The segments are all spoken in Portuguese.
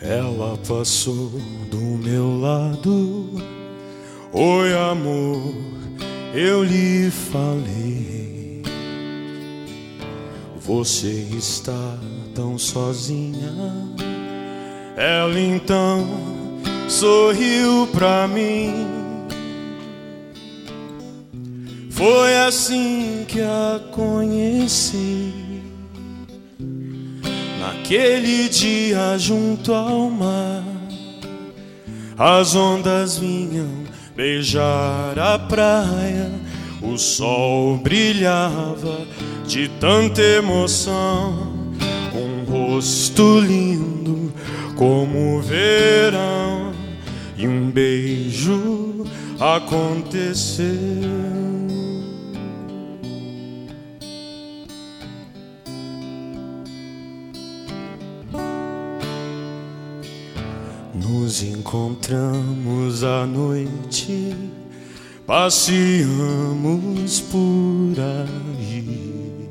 Ela passou do meu lado. Oi, amor, eu lhe falei. Você está tão sozinha. Ela então sorriu pra mim. Foi assim que a conheci. Naquele dia junto ao mar, as ondas vinham beijar a praia, o sol brilhava de tanta emoção, um rosto lindo como o verão, e um beijo aconteceu. Nos encontramos à noite, passeamos por aí.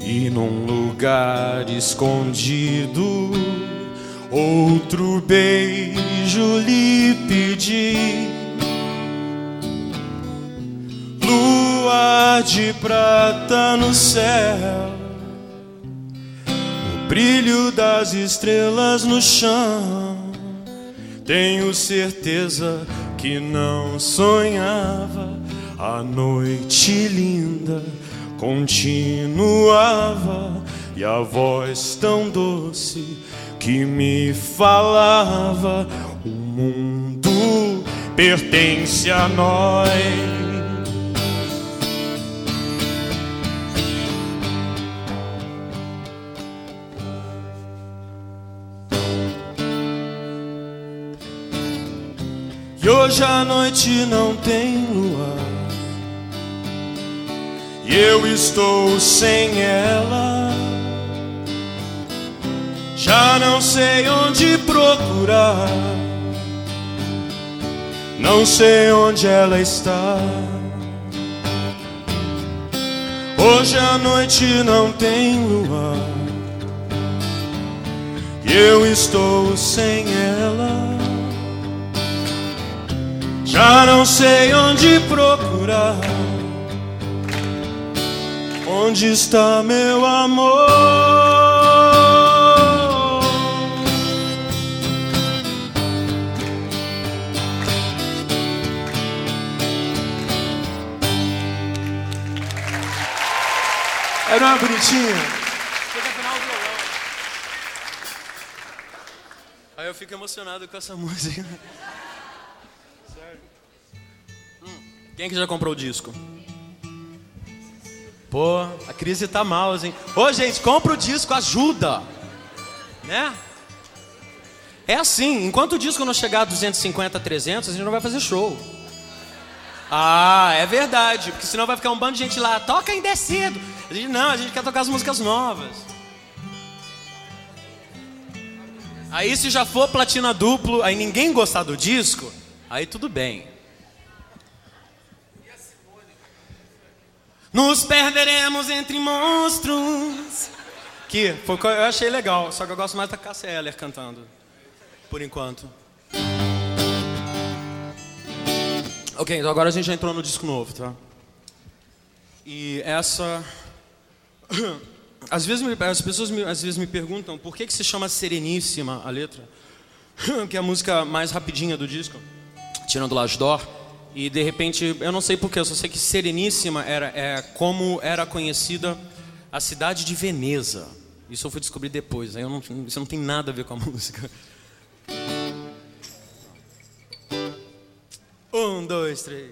E num lugar escondido, outro beijo lhe pedi. Lua de prata no céu brilho das estrelas no chão. Tenho certeza que não sonhava. A noite linda continuava e a voz tão doce que me falava: O mundo pertence a nós. Hoje a noite não tem lua. E eu estou sem ela. Já não sei onde procurar. Não sei onde ela está. Hoje a noite não tem lua. E eu estou sem ela. Já não sei onde procurar. Onde está meu amor? Era uma bonitinha. Aí eu fico emocionado com essa música. Quem é que já comprou o disco? Pô, a crise tá mal, hein? Ô, gente, compra o disco, ajuda. Né? É assim, enquanto o disco não chegar a 250, 300, a gente não vai fazer show. Ah, é verdade, porque senão vai ficar um bando de gente lá, toca em descido. A gente não, a gente quer tocar as músicas novas. Aí se já for platina duplo, aí ninguém gostar do disco, aí tudo bem. Nos perderemos entre monstros. Que foi eu achei legal, só que eu gosto mais da Cassia Eller cantando. Por enquanto. Ok, então agora a gente já entrou no disco novo, tá? E essa. Às vezes me, as pessoas me, às vezes me perguntam por que, que se chama Sereníssima a letra, que é a música mais rapidinha do disco, tirando Las Dor. E de repente, eu não sei porquê, eu só sei que Sereníssima era é, como era conhecida a cidade de Veneza. Isso eu fui descobrir depois, aí não, isso não tem nada a ver com a música. Um, dois, três.